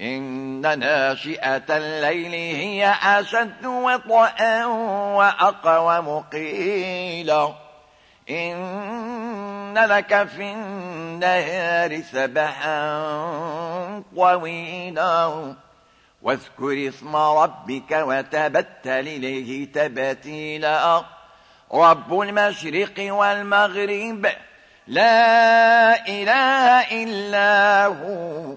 إن ناشئة الليل هي أشد وطئا وأقوم قيلا إن لك في النهار سبحا طويلا. واذكر اسم ربك وتبتل إليه تبتيلا. رب المشرق والمغرب لا إله إلا هو.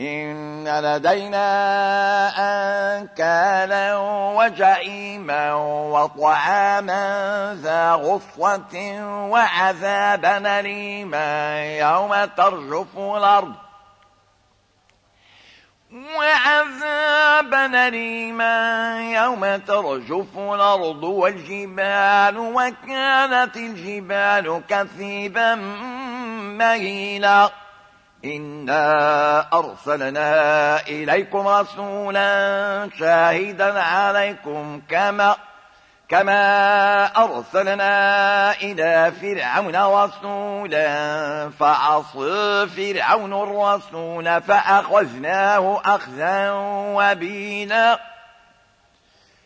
إن لدينا أنكالا وجعيما وطعاما ذا غصة وعذابا ليما يوم ترجف الأرض وعذابا ليما يوم ترجف الأرض والجبال وكانت الجبال كثيبا مهيلا إنا أرسلنا إليكم رسولا شاهدا عليكم كما كما أرسلنا إلى فرعون رسولا فعصى فرعون الرسول فأخذناه أخذا وبينا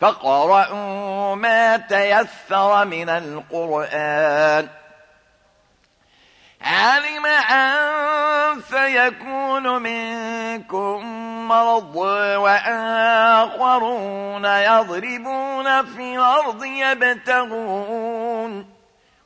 فقرأوا ما تيسر من القرآن. علم أن سيكون منكم مرض وآخرون يضربون في الأرض يبتغون